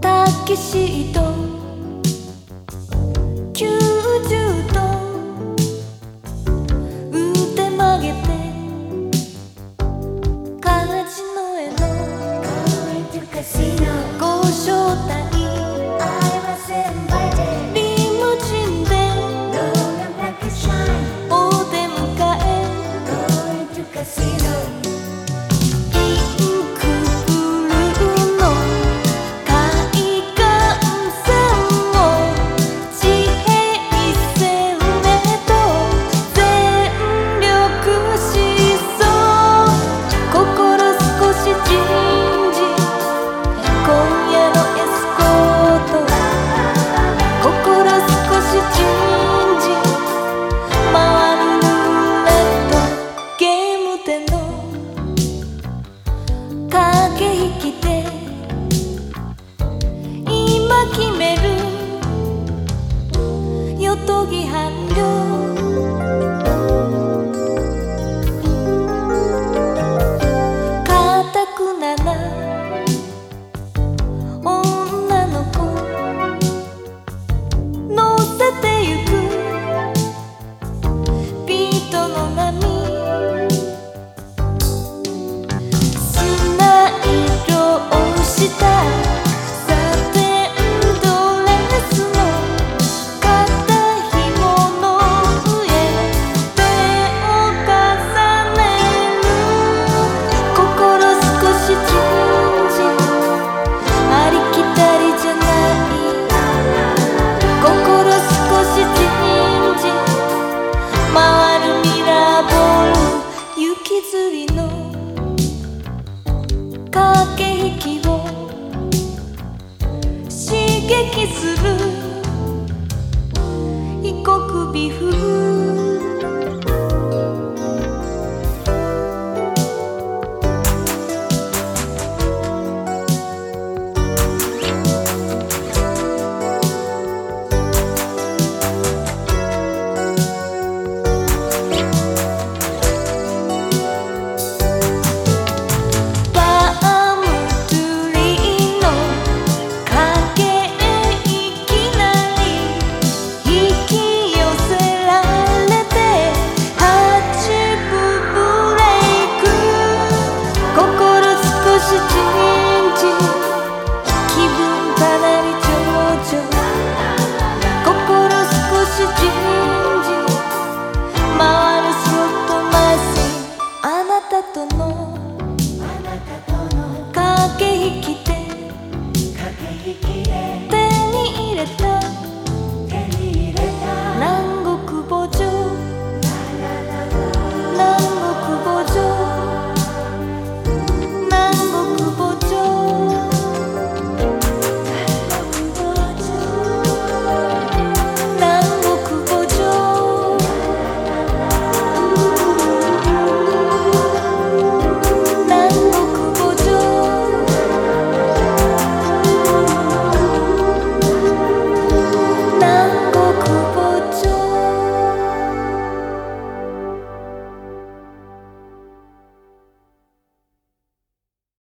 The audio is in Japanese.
タキシードりの駆け引きを刺激する異国美風